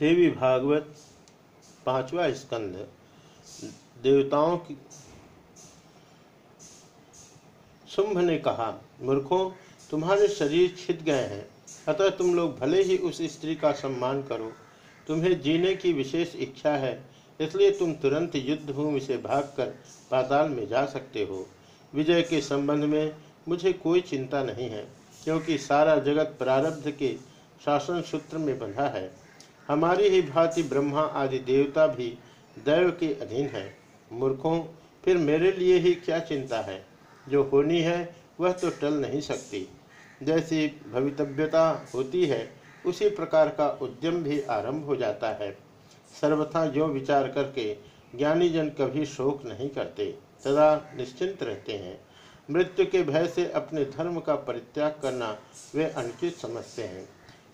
देवी भागवत, पांचवा स्कंद देवताओं की, शुंभ ने कहा, मूर्खों, तुम्हारे शरीर छिद गए हैं, अतः तुम लोग भले ही उस स्त्री का सम्मान करो, तुम्हें जीने की विशेष इच्छा है, इसलिए तुम तुरंत युद्ध भूमि से भागकर पाताल में जा सकते हो। विजय के संबंध में मुझे कोई चिंता नहीं है, क्योंकि सारा जगत प्रारब्ध के शासन सूत्र में बंधा है। हमारी ही भांति ब्रह्मा आदि देवता भी दैव के अधीन है, मूर्खों, फिर मेरे लिए ही क्या चिंता है? जो होनी है, वह तो टल नहीं सकती। जैसी भवितव्यता होती है, उसी प्रकार का उद्यम भी आरंभ हो जाता है। सर्वथा जो विचार करके ज्ञानी जन कभी शोक नहीं करते सदा निश्चिंत रहते हैं। मृत्यु के भय से अपने धर्म का परित्याग करना वे अनुचित समझते हैं।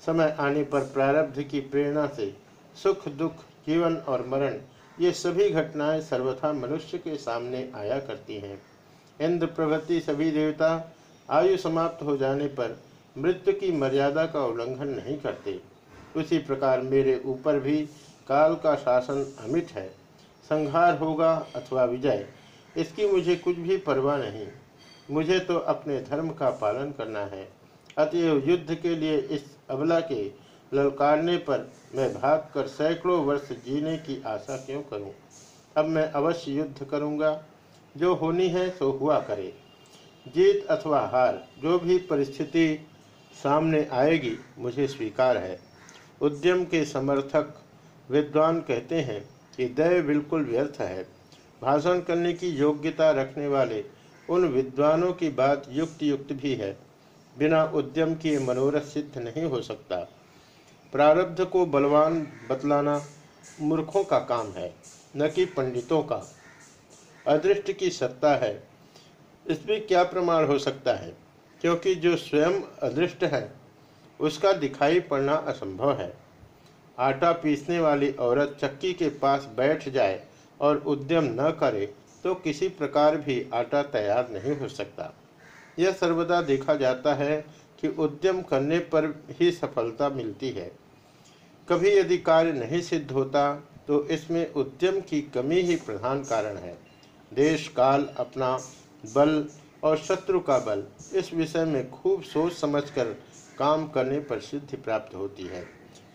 समय आने पर प्रारब्ध की प्रेरणा से सुख, दुख, जीवन और मरण, ये सभी घटनाएँ सर्वथा मनुष्य के सामने आया करती हैं। इंद्र प्रभृति सभी देवता आयु समाप्त हो जाने पर मृत्यु की मर्यादा का उल्लंघन नहीं करते। उसी प्रकार मेरे ऊपर भी काल का शासन अमिट है। संहार होगा अथवा विजय, इसकी मुझे कुछ भी परवाह नहीं। मुझे तो अपने धर्म का पालन करना है। अतएव युद्ध के लिए इस अबला के ललकारने पर मैं भागकर सैकड़ों वर्ष जीने की आशा क्यों करूँ? अब मैं अवश्य युद्ध करूँगा। जो होनी है, सो हुआ करे। जीत अथवा हार, जो भी परिस्थिति सामने आएगी, मुझे स्वीकार है। उद्यम के समर्थक विद्वान कहते हैं कि दैव बिल्कुल व्यर्थ है। भाषण करने की योग्यता रखने वाले उन विद्वानों की बात युक्त युक्त भी है। बिना उद्यम किए मनोरथ सिद्ध नहीं हो सकता। प्रारब्ध को बलवान बतलाना मूर्खों का काम है, न कि पंडितों का। अदृष्ट की सत्ता है इसमें क्या प्रमाण हो सकता है? क्योंकि जो स्वयं अदृष्ट है, उसका दिखाई पड़ना असंभव है। आटा पीसने वाली औरत चक्की के पास बैठ जाए और उद्यम न करे तो किसी प्रकार भी आटा तैयार नहीं हो सकता। यह सर्वदा देखा जाता है कि उद्यम करने पर ही सफलता मिलती है। कभी यदि कार्य नहीं सिद्ध होता तो इसमें उद्यम की कमी ही प्रधान कारण है। देश, काल, अपना बल और शत्रु का बल, इस विषय में खूब सोच समझकर काम करने पर सिद्धि प्राप्त होती है।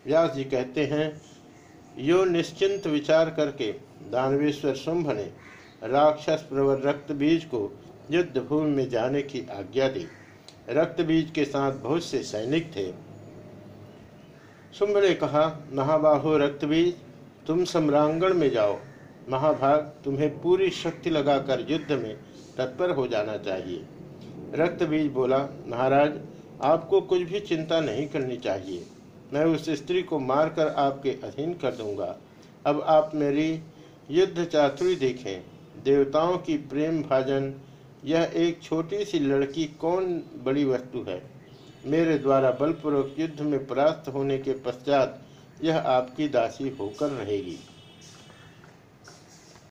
व्यास जी कहते हैं, यो निश्चिंत विचार करके दानवेश्वर शुंभ ने राक्षस प्रवर रक्त बीज को युद्ध भूमि में जाने की आज्ञा दी। रक्त बीज के साथ बहुत से सैनिक थे। शुंभ ने कहा, महाबाहो रक्त बीज तुम सम्रांगण में जाओ। महाभाग, तुम्हें पूरी शक्ति लगाकर युद्ध में तत्पर हो जाना चाहिए। रक्त बीज बोला, महाराज, आपको कुछ भी चिंता नहीं करनी चाहिए। मैं उस स्त्री को मारकर आपके अधीन कर दूँगा। अब आप मेरी युद्ध चातुरी देखें। देवताओं की प्रेम भाजन यह एक छोटी सी लड़की कौन बड़ी वस्तु है? मेरे द्वारा बलपूर्वक युद्ध में परास्त होने के पश्चात यह आपकी दासी होकर रहेगी।